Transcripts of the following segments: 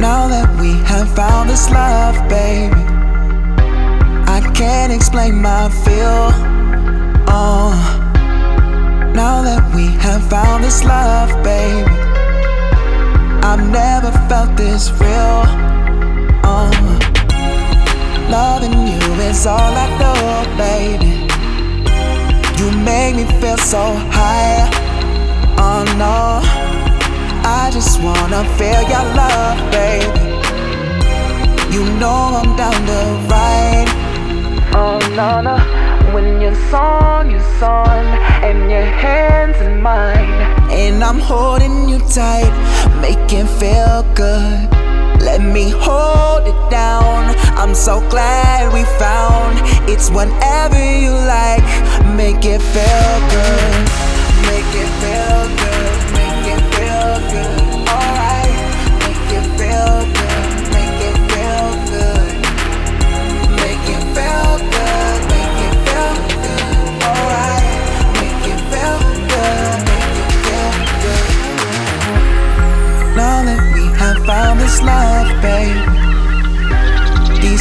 Now that we have found this love, baby, I can't explain my feel. Oh, now that we have found this love, baby, I've never felt this real. Oh, loving you is all I know, baby. You make me feel so high. Oh no, I just wanna feel know down the ride. Oh no no, when your song is on and your hands in mine, and I'm holding you tight, make it feel good. Let me hold it down. I'm so glad we found it's whatever you like. Make it feel good. Make it feel good.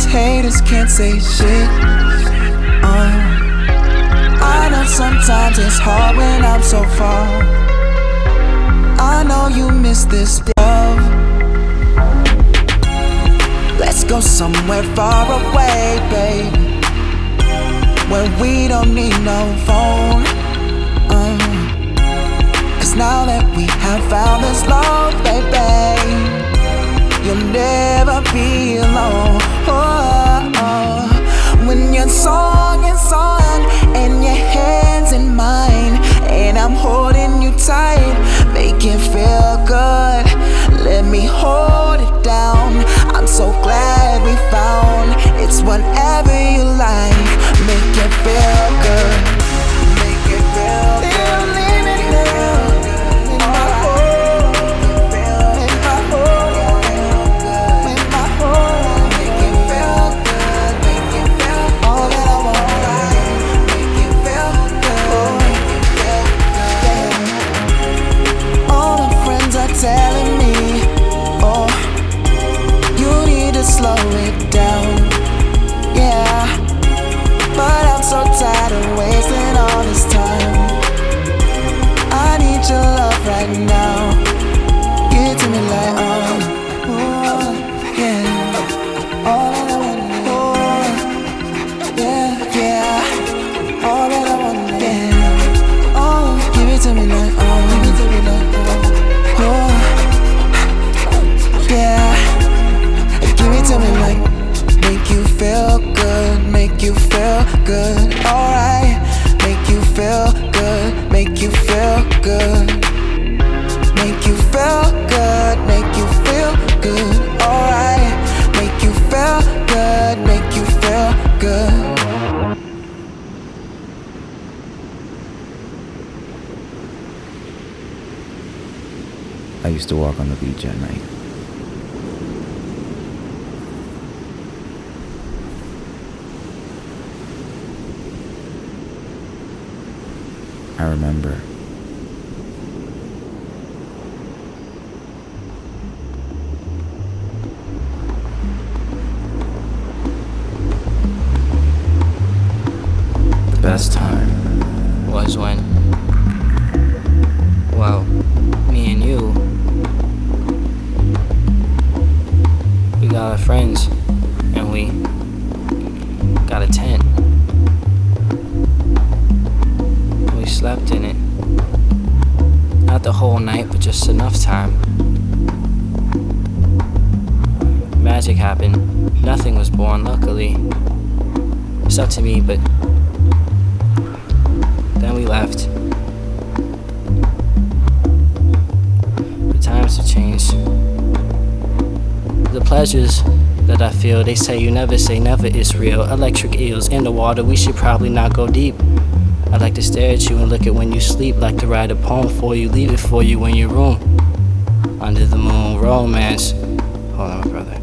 Haters can't say shit. Uh, I know sometimes it's hard when I'm so far. I know you miss this love. Let's go somewhere far away, baby. Where we don't need no phone. Uh, Cause now that we have found this love, baby, you'll never be oh. When your song and your hands in mine, and I'm holding you tight, make you feel good, alright. Make you feel good, make you feel good. Make you feel good, make you feel good, alright. Make you feel good, make you feel good. I used to walk on the beach at night. I remember the best time. was when, well, me and you, we got our friends and we got a tent. Slept in it. Not the whole night, but just enough time. Magic happened. Nothing was born, luckily. It's up to me, but then we left. The times have changed. The pleasures that I feel, they say you never say never is real. Electric eels in the water, we should probably not go deep. I like to stare at you and look at when you sleep, like to write a poem for you, leave it for you in your room. Under the moon, romance. Hold on, my brother.